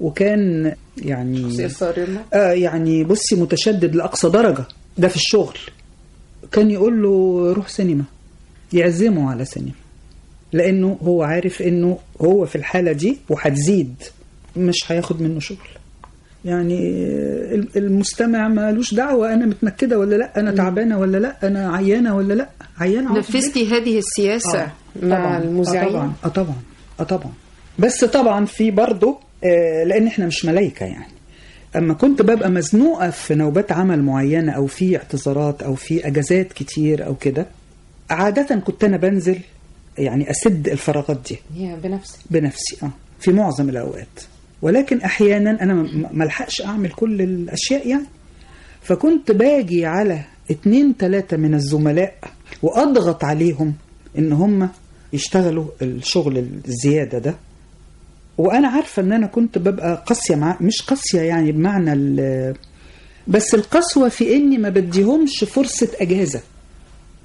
وكان يعني صارمة آه يعني بصي متشدد لأقصى درجة ده في الشغل. كان يقول له روح سينما. يعزمه على سينما لأنه هو عارف إنه هو في الحالة دي وهتزيد مش هياخد منه شغل. يعني المستمع مالوش دعوة أنا متنكدة ولا لأ؟ أنا تعبانة ولا لأ؟ أنا عيانة ولا في البيت. نفذتي هذه السياسة آه، مع طبعاً، المذيعين آه طبعا آه طبعا آه طبعا. بس طبعا في برضه آه لأن إحنا مش ملايكة يعني. أما كنت ببقى مزنوقة في نوبات عمل معينة أو في اعتذارات أو في أجازات كتير أو كده عادة كنت أنا بنزل يعني أسد الفراغات دي. هي بنفسك بنفسي آه. في معظم الأوقات. ولكن أحيانا أنا م- ملحقش أعمل كل الأشياء يعني. فكنت باجي على اتنين تلاتة من الزملاء وأضغط عليهم إن هم يشتغلوا الشغل الزيادة ده. وأنا عارفة إن أنا كنت ببقى قاسية مع مش قاسية يعني بمعنى ال- بس القسوة في إني ما بديهمش فرصة أجازة.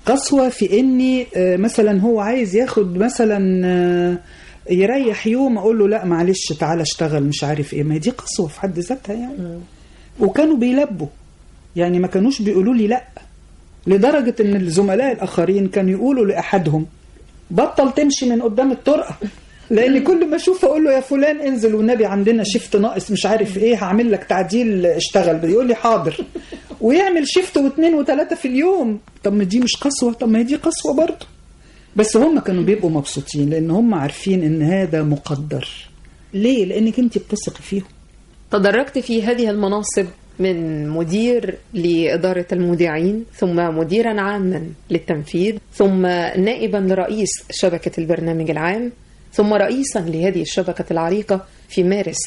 قسوة في إني آه، مثلا هو عايز ياخد مثلا آه، يريح يوم أقول له لا معلش تعالى اشتغل مش عارف إيه. ما هي دي قسوة في حد ذاتها يعني. وكانوا بيلبوا. يعني ما كانوش بيقولوا لي لا. لدرجة إن الزملاء الآخرين كانوا يقولوا لأحدهم بطل تمشي من قدام الطرقة. لأن كل ما أشوف أقول له يا فلان انزل والنبي عندنا شيفت ناقص مش عارف إيه هعمل لك تعديل اشتغل. يقول لي حاضر. ويعمل شيفت واثنين وثلاثه في اليوم. طب ما دي مش قسوة؟ طب ما هي دي قسوة برضه. بس هم كانوا بيبقوا مبسوطين لأن هم عارفين إن هذا مقدر. ليه؟ لأنك أنت بتثقي فيهم. تدرجت في هذه المناصب من مدير لإدارة المذيعين ثم مديرا عاما للتنفيذ ثم نائبا لرئيس شبكة البرنامج العام. ثم رئيسا لهذه الشبكة العريقة في مارس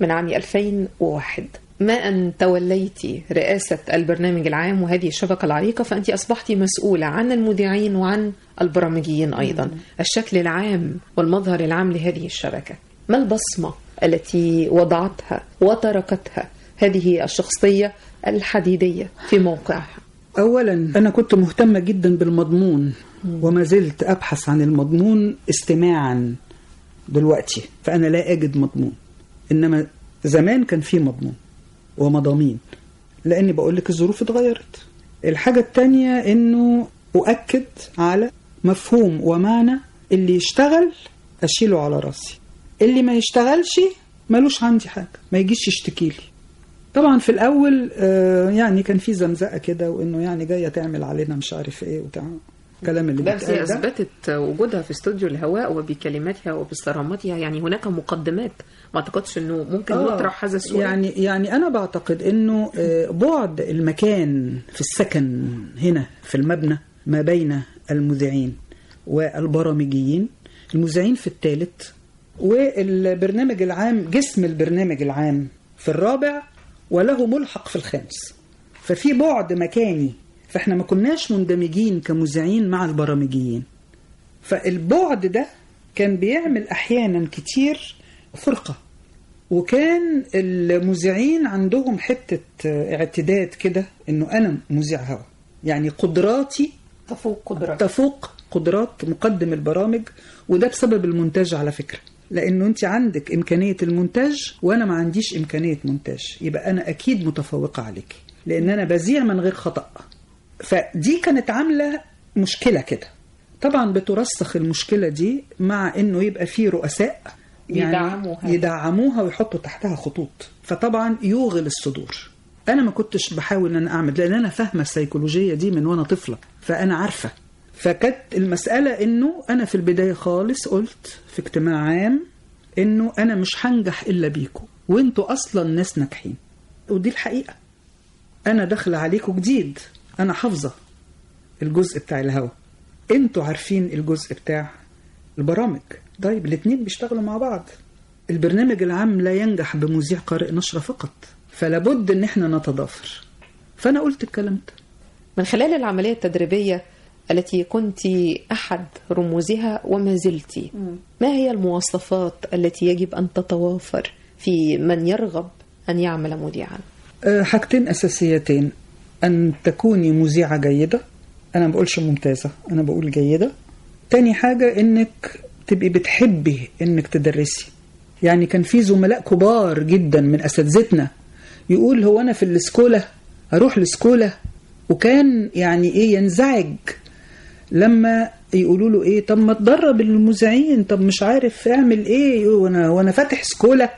من عام 2001 ما أن توليت رئاسة البرنامج العام وهذه الشبكة العريقة فأنت أصبحت مسؤولة عن المذيعين وعن البرامجيين أيضا. الشكل العام والمظهر العام لهذه الشبكة. ما البصمة التي وضعتها وتركتها هذه الشخصية الحديدية في موقعها؟ اولا أنا كنت مهتمة جدا بالمضمون وما زلت أبحث عن المضمون استماعا. دلوقتي فأنا لا أجد مضمون. إنما زمان كان في مضمون ومضامين. لأني بقول لك الظروف اتغيرت. الحاجة التانية إنه أؤكد على مفهوم ومعنى اللي يشتغل أشيله على رأسي. اللي ما يشتغلش ملوش عندي حاجة ما يجيش يشتكي لي. طبعا في الأول آه، يعني كان في زمزقة كده وإنه يعني جاية تعمل علينا مش عارف إيه وبتاع الكلام اللي بس هي ده. أثبتت وجودها في استوديو الهواء وبكلماتها وبصرامتها يعني هناك مقدمات. ما أعتقدش أنه ممكن آه، يطرح هذا السؤال. يعني يعني أنا بعتقد إنه آه، بعد المكان في السكن هنا في المبنى ما بين المذيعين والبرامجيين المذيعين في الثالث والبرنامج العام جسم البرنامج العام في الرابع وله ملحق في الخامس. ففي بعد مكاني فاحنا ما كناش مندمجين كمذيعين مع البرامجيين. فالبعد ده كان بيعمل أحيانا كتير فرقة وكان المذيعين عندهم حتة اعتداد كده إنه أنا مذيع هوا. يعني قدراتي تفوق قدرات تفوق قدرات مقدم البرامج وده بسبب المونتاج على فكرة. لأنه أنت عندك إمكانية المونتاج وأنا ما عنديش إمكانية مونتاج. يبقى أنا أكيد متفوقة عليكي لأن أنا بذيع من غير خطأ. فدي كانت عاملة مشكلة كده. طبعا بترسخ المشكلة دي مع إنه يبقى في رؤساء يدعموها. يدعموها ويحطوا تحتها خطوط. فطبعا يوغل الصدور. أنا ما كنتش بحاول إن أنا أعمل لأن أنا فاهمة السيكولوجية دي من وأنا طفلة فأنا عارفة. فكانت المسألة إنه أنا في البداية خالص قلت في اجتماع عام إنه أنا مش هنجح إلا بيكم. وأنتوا أصلا ناس ناجحين. ودي الحقيقة. أنا داخله عليكم جديد. أنا حافظة الجزء بتاع الهوا. أنتوا عارفين الجزء بتاع البرامج. طيب الاثنين بيشتغلوا مع بعض. البرنامج العام لا ينجح بمذيع قارئ نشرة فقط فلا بد إن إحنا نتضافر. فأنا قلت الكلام ده. من خلال العملية التدريبية التي كنت أحد رموزها وما زلت ما هي المواصفات التي يجب أن تتوافر في من يرغب أن يعمل مذيعا؟ أه، حاجتين أساسيتين. أن تكوني مذيعة جيدة. أنا ما بقولش ممتازة أنا بقول جيدة. تاني حاجة إنك تبقي بتحبي إنك تدرسي. يعني كان في زملاء كبار جدا من أساتذتنا يقول هو أنا في الاسكوله أروح الاسكوله وكان يعني إيه ينزعج لما يقولوا له إيه طب ما تدرب المذيعين طب مش عارف أعمل إيه وأنا وأنا فاتح سكولة.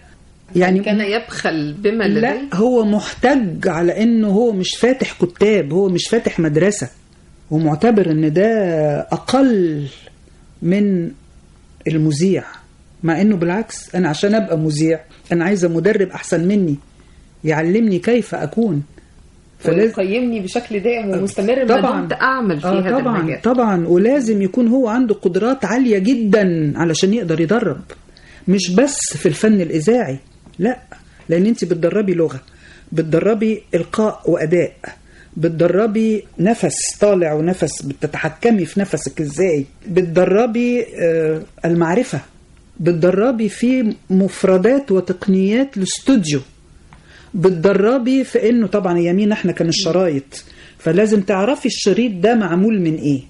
يعني كان يبخل بما لا لديه؟ هو محتج على إنه هو مش فاتح كتاب هو مش فاتح مدرسة ومعتبر إن ده أقل من المذيع مع إنه بالعكس أنا عشان أبقى مذيع أنا عايزة مدرب أحسن مني يعلمني كيف أكون. ويقيمني بشكل دائم ومستمر ما طبعاً. دمت أعمل في آه هذا طبعا المجال طبعا. ولازم يكون هو عنده قدرات عالية جدا علشان يقدر يدرب مش بس في الفن الإذاعي. لا لأن أنت بتدربي لغة بتدربي إلقاء وأداء بتدربي نفس طالع ونفس بتتحكمي في نفسك إزاي بتدربي آه، المعرفة بتدربي في مفردات وتقنيات الاستوديو بتدربي في إنه طبعا يمين إحنا كان الشرايط فلازم تعرفي الشريط ده معمول من إيه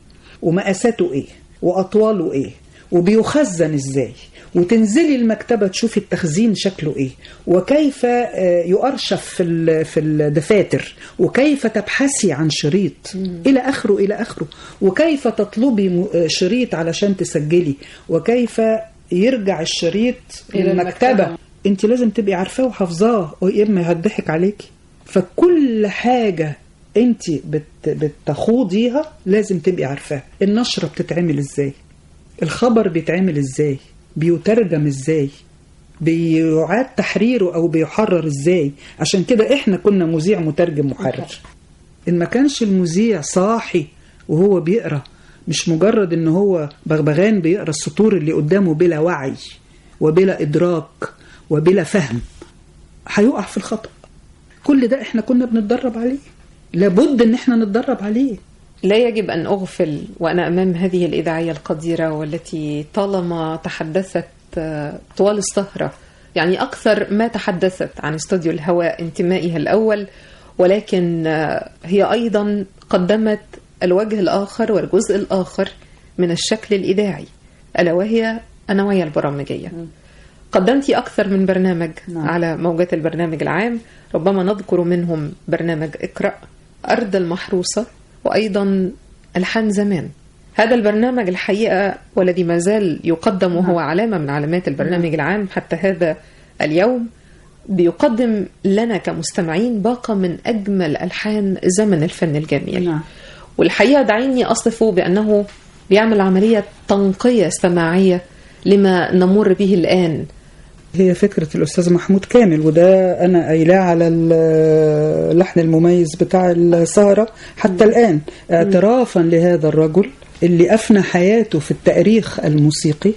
ومقاساته إيه وأطواله إيه وبيخزن إزاي. وتنزلي المكتبة تشوفي التخزين شكله إيه وكيف آه، يؤرشف في في الدفاتر وكيف تبحثي عن شريط إلى آخره إلى آخره وكيف تطلبي آه، شريط علشان تسجلي وكيف يرجع الشريط إلى للمكتبة. المكتبة. انت لازم تبقي عارفاه وحافظاه. يا إما هتضحك عليكي فكل حاجة انت بت بتخوضيها لازم تبقي عارفاها النشرة بتتعمل إزاي؟ الخبر بيتعمل إزاي؟ بيترجم إزاي؟ بيعاد تحريره أو بيحرر إزاي؟ عشان كده إحنا كنا مذيع مترجم محرر. إن ما كانش المذيع صاحي وهو بيقرأ مش مجرد إن هو بغبغان بيقرأ السطور اللي قدامه بلا وعي وبلا إدراك وبلا فهم هيقع في الخطأ. كل ده إحنا كنا بنتدرب عليه. لابد إن إحنا نتدرب عليه. لا يجب أن أغفل وأنا أمام هذه الإذاعية القديرة والتي طالما تحدثت آه، طوال السهرة. يعني أكثر ما تحدثت عن استوديو الهواء انتمائها الأول ولكن آه، هي أيضا قدمت الوجه الآخر والجزء الآخر من الشكل الإذاعي ألا وهي النوعية البرامجية. قدمت أكثر من برنامج نعم. على موجات البرنامج العام ربما نذكر منهم برنامج اقرأ أرض المحروسة. وأيضا ألحان زمان. هذا البرنامج الحقيقة والذي ما زال يقدم وهو علامة من علامات البرنامج العام حتى هذا اليوم بيقدم لنا كمستمعين باقة من أجمل ألحان زمن الفن الجميل. نعم. والحقيقة دعيني أصفه بأنه بيعمل عملية تنقية سماعية لما نمر به الآن. هي فكرة الأستاذ محمود كامل وده أنا قايلاه على اللحن المميز بتاع السهرة حتى الآن. اعترافا لهذا الرجل اللي أفنى حياته في التأريخ الموسيقي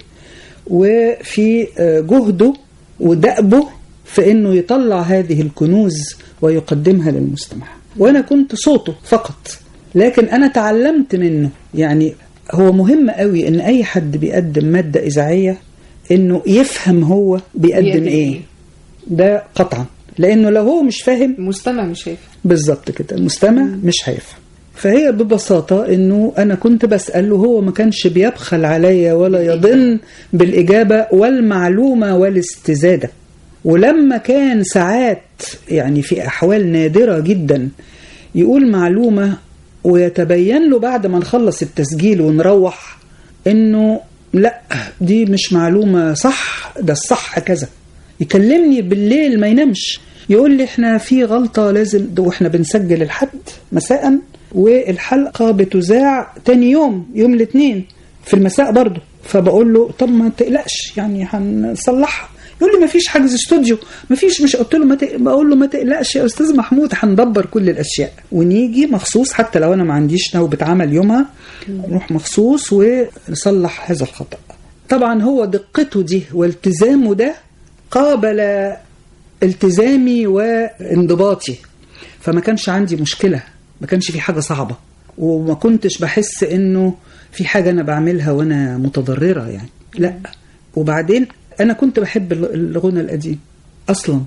وفي جهده ودأبه في أنه يطلع هذه الكنوز ويقدمها للمستمع. وأنا كنت صوته فقط لكن أنا تعلمت منه. يعني هو مهم قوي أن أي حد بيقدم مادة إذاعية إنه يفهم هو بيقدم بيقدم إيه. إيه. ده قطعا. لأنه لو هو مش فاهم المستمع مش شايف بالظبط كده. المستمع مش هيفهم. فهي ببساطة إنه أنا كنت بسأله هو ما كانش بيبخل عليا ولا يضن بالإجابة والمعلومة والاستزادة. ولما كان ساعات يعني في أحوال نادرة جدا يقول معلومة ويتبين له بعد ما نخلص التسجيل ونروح إنه لا دي مش معلومة صح ده الصح كذا. يكلمني بالليل ما ينامش. يقول لي إحنا في غلطة لازم وإحنا بنسجل الحد مساء والحلقة بتذاع تاني يوم يوم الاثنين في المساء برضه. فبقول له طب ما تقلقش يعني هنصلحها. يقول لي ما فيش حجز استوديو ما فيش مش قلت له ما تق... بقول له ما تقلقش يا أستاذ محمود هندبر كل الأشياء. ونيجي مخصوص حتى لو أنا ما عنديش نوبه عمل يومها نروح مخصوص ونصلح هذا الخطأ. طبعا هو دقته دي والتزامه ده قابل التزامي وانضباطي. فما كانش عندي مشكلة ما كانش في حاجة صعبة. وما كنتش بحس إنه في حاجة أنا بعملها وأنا متضررة يعني. لا. وبعدين أنا كنت بحب الغنى القديم أصلا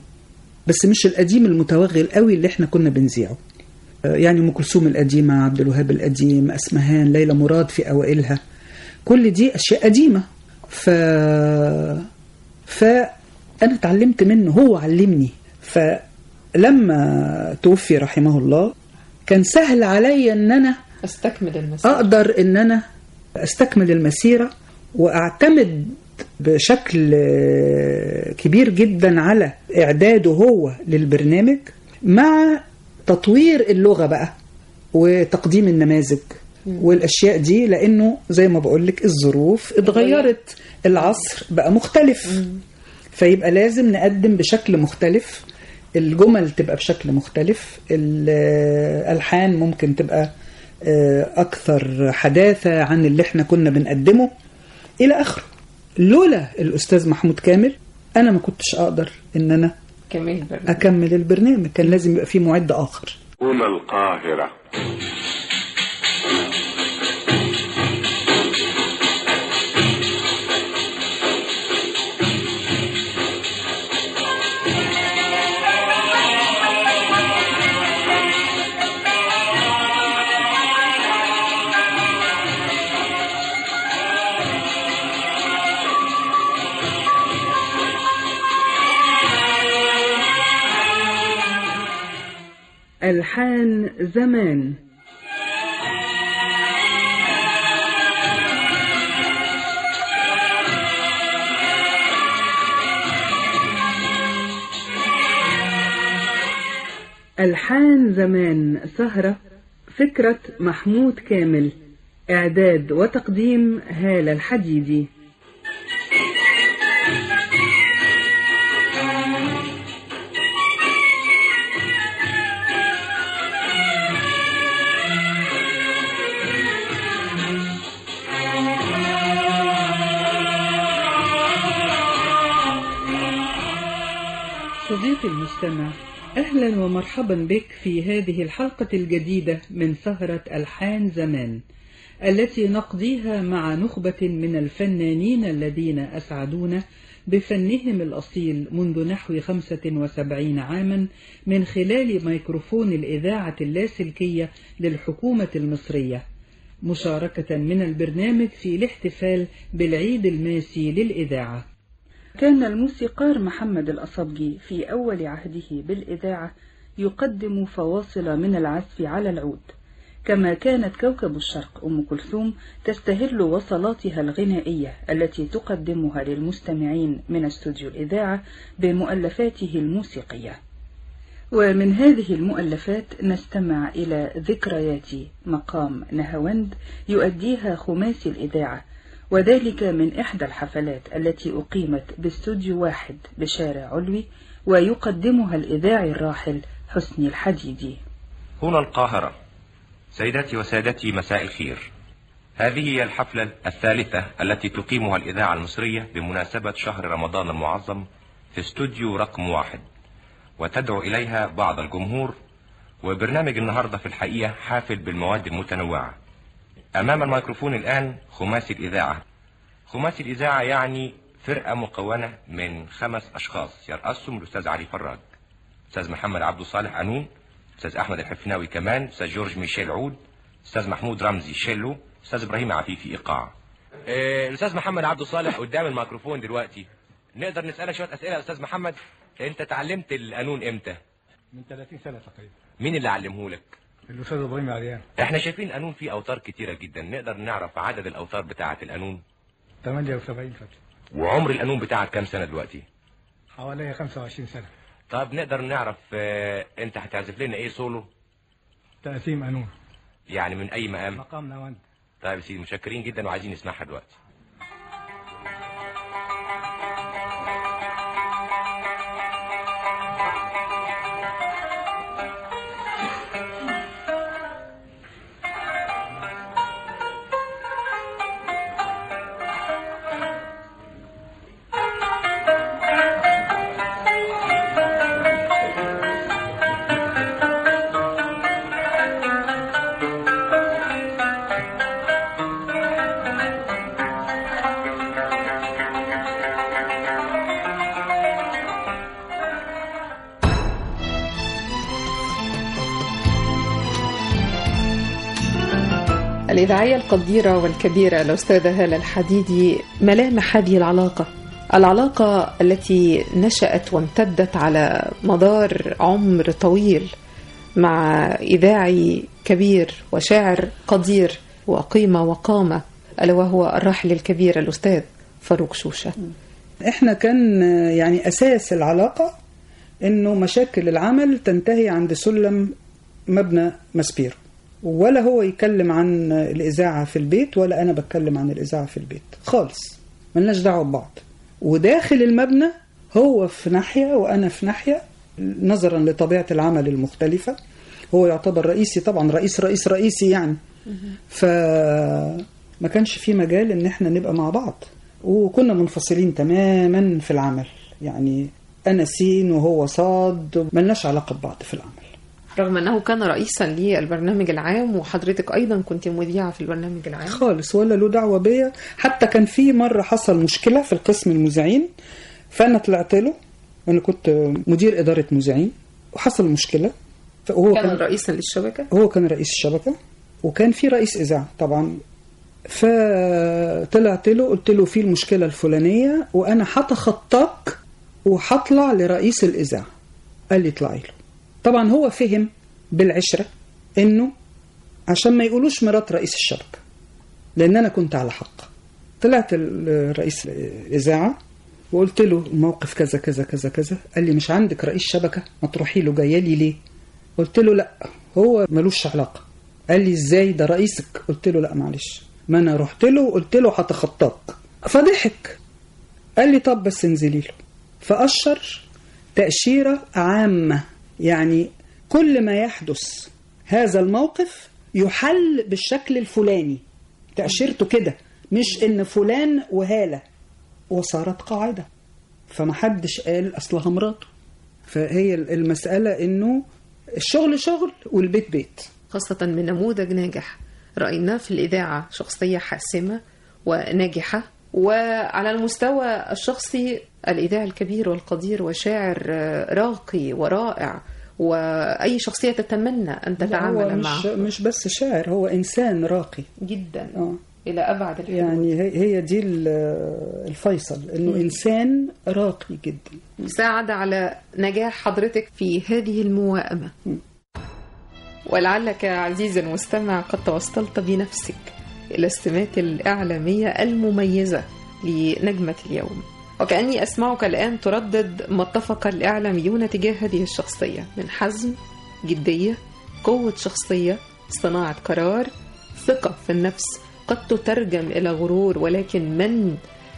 بس مش القديم المتوغل قوي اللي إحنا كنا بنذيعه. يعني أم كلثوم القديمة عبد الوهاب القديم أسمهان ليلى مراد في أوائلها. كل دي أشياء قديمة. ف فأنا اتعلمت منه هو علمني. فلما توفي رحمه الله كان سهل عليا إن أنا أستكمل المسيرة. أقدر إن أنا أستكمل المسيرة وأعتمد بشكل كبير جدا على إعداده هو للبرنامج مع تطوير اللغة بقى وتقديم النماذج والأشياء دي لأنه زي ما بقول لك الظروف اتغيرت العصر بقى مختلف. فيبقى لازم نقدم بشكل مختلف الجمل تبقى بشكل مختلف الالحان ممكن تبقى أكثر حداثة عن اللي إحنا كنا بنقدمه إلى آخره. لولا الأستاذ محمود كامل أنا ما كنتش أقدر إن أنا. أكمل البرنامج. كان لازم يبقى فيه معد آخر. هنا القاهرة؟ ألحان زمان. ألحان زمان سهرة فكرة محمود كامل إعداد وتقديم هالة الحديدي. صديقي المستمع أهلا ومرحبا بك في هذه الحلقة الجديدة من سهرة ألحان زمان التي نقضيها مع نخبة من الفنانين الذين أسعدونا بفنهم الأصيل منذ نحو 75 عاما من خلال ميكروفون الإذاعة اللاسلكية للحكومة المصرية. مشاركة من البرنامج في الاحتفال بالعيد الماسي للإذاعة. كان الموسيقار محمد الأصبجي في أول عهده بالإذاعة يقدم فواصل من العزف على العود. كما كانت كوكب الشرق أم كلثوم تستهل وصلاتها الغنائية التي تقدمها للمستمعين من استوديو الإذاعة بمؤلفاته الموسيقية. ومن هذه المؤلفات نستمع إلى ذكريات مقام نهاوند يؤديها خماسي الإذاعة وذلك من إحدى الحفلات التي أقيمت باستوديو واحد بشارع علوي ويقدمها الإذاعي الراحل حسني الحديدي. هنا القاهرة. سيداتي وسادتي مساء الخير. هذه هي الحفلة الثالثة التي تقيمها الإذاعة المصرية بمناسبة شهر رمضان المعظم في استوديو رقم واحد. وتدعو إليها بعض الجمهور. وبرنامج النهاردة في الحقيقة حافل بالمواد المتنوعة. أمام الميكروفون الآن خماسي الإذاعة. خماسي الإذاعة يعني فرقة مكونة من خمس أشخاص. يرأسهم الأستاذ علي فراج أستاذ محمد عبد الصالح قانون أستاذ أحمد الحفناوي كمان أستاذ جورج ميشيل عود أستاذ محمود رمزي شيلو أستاذ إبراهيم عفيفي إيقاع. آه، الأستاذ محمد عبد الصالح قدام الميكروفون دلوقتي. نقدر نسألك شوية أسئلة يا أستاذ محمد؟ أنت اتعلمت القانون إمتى؟ من 30 سنة تقريبا. مين اللي علمهولك؟ الأستاذ إبراهيم عريان. إحنا شايفين قانون فيه أوتار كتيرة جدا. نقدر نعرف عدد الأوتار بتاعة القانون 78 فترة وعمر القانون بتاعك كام سنة دلوقتي؟ حوالي 25 سنة. طب نقدر نعرف آه، أنت هتعزف لنا إيه سولو؟ تقسيم قانون يعني من أي مقام؟ مقام نواند طيب يا سيدي متشكرين جدا وعايزين نسمعها دلوقتي. الإذاعية القديرة والكبيرة الأستاذة هالة الحديدي ملامح هذه العلاقة؟ العلاقة التي نشأت وامتدت على مدار عمر طويل مع إذاعي كبير وشاعر قدير وقيمة وقامة ألا وهو الراحل الكبير الأستاذ فاروق شوشة. إحنا كان يعني أساس العلاقة إنه مشاكل العمل تنتهي عند سلم مبنى مسبير ولا هو يتكلم عن الإذاعة في البيت ولا أنا بتكلم عن الإذاعة في البيت. خالص. ملناش دعوة ببعض. وداخل المبنى هو في ناحية وأنا في ناحية نظرا لطبيعة العمل المختلفة. هو يعتبر رئيسي طبعا رئيس رئيس رئيسي يعني. فما كانش في مجال إن إحنا نبقى مع بعض. وكنا منفصلين تماما في العمل. يعني أنا سين وهو صاد ملناش علاقة ببعض في العمل. رغم أنه كان رئيسا للبرنامج العام وحضرتك أيضا كنت مذيعة في البرنامج العام. خالص ولا له دعوة بيا. حتى كان في مرة حصل مشكلة في القسم المذيعين فأنا طلعت له أنا كنت مدير إدارة مذيعين وحصل مشكلة. فهو كان رئيسا للشبكة؟ هو كان رئيس الشبكة وكان في رئيس إذاعة طبعا. فطلعت له قلت له في المشكلة الفلانية وأنا هتخطاك وهطلع لرئيس الإذاعة. قال لي اطلعي له. طبعا هو فهم بالعشرة إنه عشان ما يقولوش مرات رئيس الشبكة لأن أنا كنت على حق. طلعت ال- رئيس الإذاعة وقلت له الموقف كذا كذا كذا كذا. قال لي مش عندك رئيس شبكة؟ ما تروحي له جاية لي ليه؟ قلت له لا هو ملوش علاقة. قال لي إزاي؟ ده رئيسك. قلت له لا معلش. ما أنا رحت له وقلت له هتخطاك. فضحك. قال لي طب بس انزلي له. فأشر تأشيرة عامة. يعني كل ما يحدث هذا الموقف يحل بالشكل الفلاني. تأشيرته كده مش إن فلان وهالة وصارت قاعدة. فمحدش قال أصلها مراته. فهي المسألة إنه الشغل شغل والبيت بيت. خاصة من نموذج ناجح. رأيناه في الإذاعة شخصية حاسمة وناجحة وعلى المستوى الشخصي الإذاعي الكبير والقدير وشاعر آه، راقي ورائع وأي شخصية تتمنى هو تتعامل مش معه. مش بس شاعر هو إنسان راقي. جدا. آه. إلى أبعد الحدود. يعني هي دي ال- الفيصل إنه إنسان راقي جدا. ساعد على نجاح حضرتك في هذه الموائمة. ولعلك عزيزي المستمع قد توصلت بنفسك إلى السمات الإعلامية المميزة لنجمة اليوم. وكأني أسمعك الآن تردد ما اتفق الإعلاميون تجاه هذه الشخصية. من حزم جدية قوة شخصية صناعة قرار ثقة في النفس قد تترجم إلى غرور ولكن من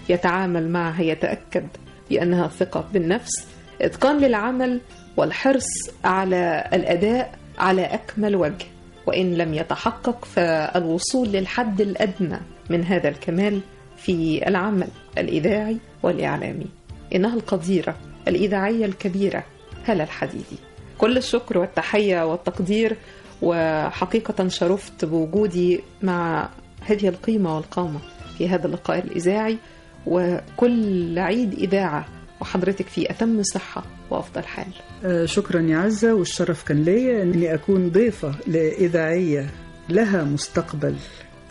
يتعامل معها يتأكد بأنها ثقة بالنفس إتقان للعمل والحرص على الأداء على أكمل وجه. وإن لم يتحقق فالوصول للحد الأدنى من هذا الكمال في العمل الإذاعي والإعلامي. إنها القديرة الإذاعية الكبيرة. هلا الحديدي كل الشكر والتحية والتقدير وحقيقة شرفت بوجودي مع هذه القيمة والقامة في هذا اللقاء الإذاعي. وكل عيد إذاعة وحضرتك في أتم صحة وأفضل حال. آه، شكرا يا عزة والشرف كان ليا أني أكون ضيفة لإذاعية لها مستقبل.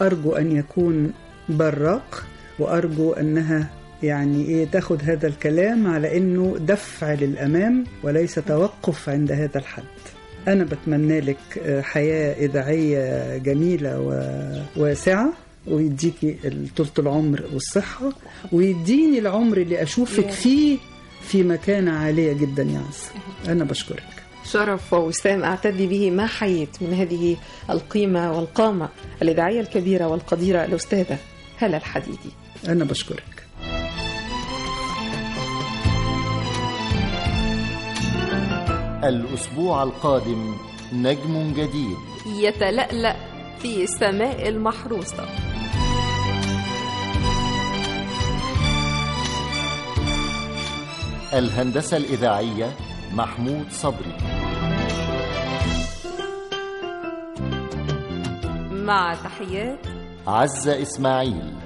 أرجو أن يكون براق. وأرجو أنها يعني إيه تاخد هذا الكلام على أنه دفع للأمام وليس توقف عند هذا الحد. أنا بتمنى لك آه، حياة إذاعية جميلة وواسعة ويديكي طولة العمر والصحة ويديني العمر اللي أشوفك فيه في مكانة عالية جدا يا عز. أنا بشكرك. شرف ووسام أعتدي به ما حييت من هذه القيمة والقامة الإذاعية الكبيرة والقديرة الأستاذة هلا الحديدي. أنا بشكرك. الأسبوع القادم نجم جديد. يتلألأ في سماء المحروسة. الهندسة الإذاعية محمود صبري. مع تحيات عزة إسماعيل.